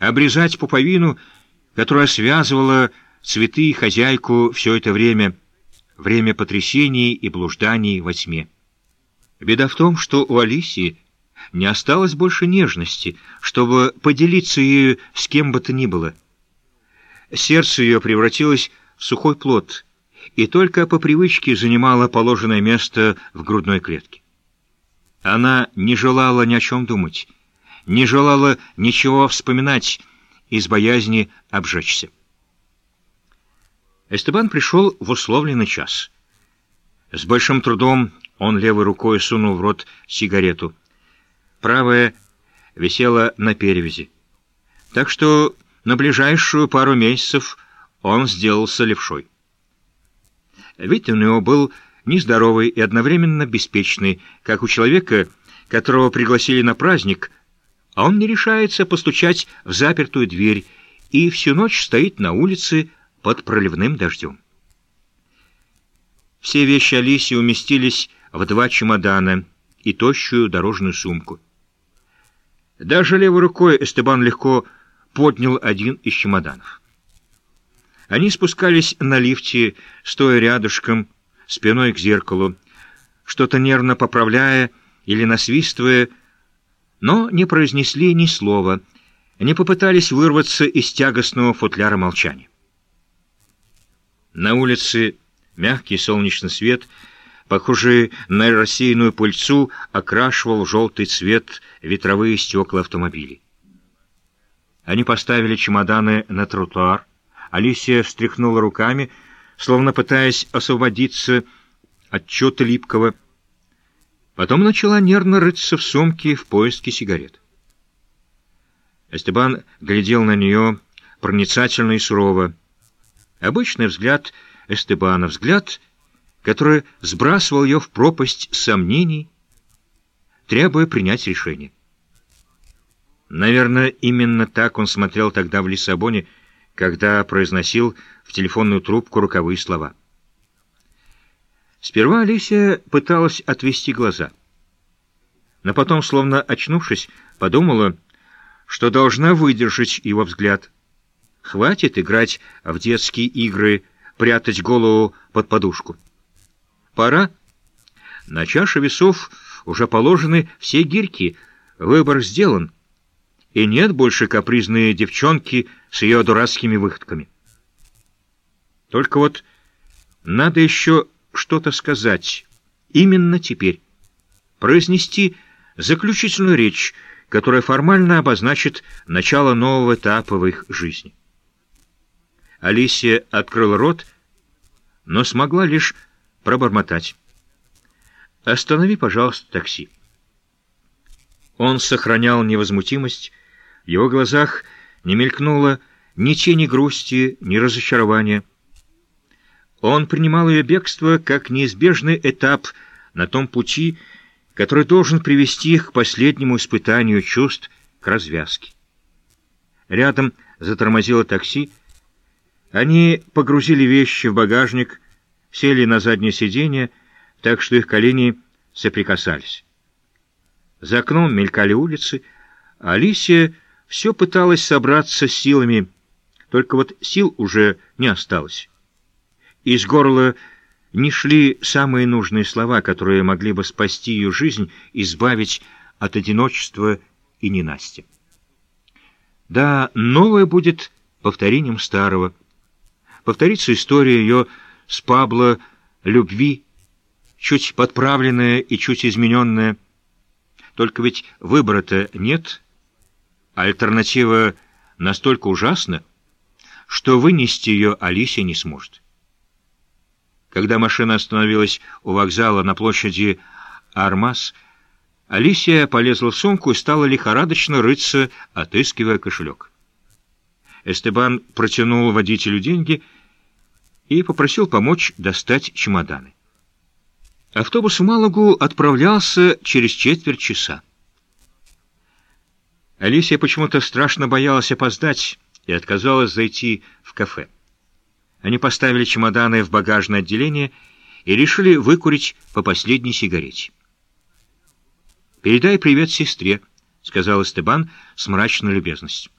обрезать пуповину, которая связывала цветы и хозяйку все это время, время потрясений и блужданий во тьме. Беда в том, что у Алисии не осталось больше нежности, чтобы поделиться ею с кем бы то ни было. Сердце ее превратилось в сухой плод и только по привычке занимало положенное место в грудной клетке. Она не желала ни о чем думать, не желала ничего вспоминать из боязни обжечься. Эстебан пришел в условленный час. С большим трудом он левой рукой сунул в рот сигарету. Правая висела на перевязи. Так что на ближайшую пару месяцев он сделался левшой. Вид у него был нездоровый и одновременно беспечный, как у человека, которого пригласили на праздник, а он не решается постучать в запертую дверь и всю ночь стоит на улице под проливным дождем. Все вещи Алиси уместились в два чемодана и тощую дорожную сумку. Даже левой рукой Эстебан легко поднял один из чемоданов. Они спускались на лифте, стоя рядышком, спиной к зеркалу, что-то нервно поправляя или насвистывая, но не произнесли ни слова, не попытались вырваться из тягостного футляра молчания. На улице мягкий солнечный свет, похожий на рассеянную пыльцу, окрашивал желтый цвет ветровые стекла автомобилей. Они поставили чемоданы на тротуар. Алисия встряхнула руками, словно пытаясь освободиться от чего-то липкого. Потом начала нервно рыться в сумке в поиске сигарет. Эстебан глядел на нее проницательно и сурово. Обычный взгляд Эстебана, взгляд, который сбрасывал ее в пропасть сомнений, требуя принять решение. Наверное, именно так он смотрел тогда в Лиссабоне, когда произносил в телефонную трубку руковые слова. Сперва Алисия пыталась отвести глаза, но потом, словно очнувшись, подумала, что должна выдержать его взгляд. Хватит играть в детские игры, прятать голову под подушку. Пора. На чаше весов уже положены все гирьки, выбор сделан — и нет больше капризной девчонки с ее дурацкими выходками. Только вот надо еще что-то сказать именно теперь. Произнести заключительную речь, которая формально обозначит начало нового этапа в их жизни. Алисия открыла рот, но смогла лишь пробормотать. «Останови, пожалуйста, такси». Он сохранял невозмутимость, в его глазах не мелькнуло ни тени грусти, ни разочарования. Он принимал ее бегство как неизбежный этап на том пути, который должен привести их к последнему испытанию чувств, к развязке. Рядом затормозило такси. Они погрузили вещи в багажник, сели на заднее сиденье, так что их колени соприкасались. За окном мелькали улицы, а Алисия все пыталась собраться силами, только вот сил уже не осталось. Из горла не шли самые нужные слова, которые могли бы спасти ее жизнь, избавить от одиночества и ненастья. Да, новое будет повторением старого. Повторится история ее с Пабло любви, чуть подправленная и чуть измененная. Только ведь выбора-то нет — Альтернатива настолько ужасна, что вынести ее Алисия не сможет. Когда машина остановилась у вокзала на площади Армас, Алисия полезла в сумку и стала лихорадочно рыться, отыскивая кошелек. Эстебан протянул водителю деньги и попросил помочь достать чемоданы. Автобус в Малагу отправлялся через четверть часа. Алисия почему-то страшно боялась опоздать и отказалась зайти в кафе. Они поставили чемоданы в багажное отделение и решили выкурить по последней сигарете. «Передай привет сестре», — сказал Стебан с мрачной любезностью.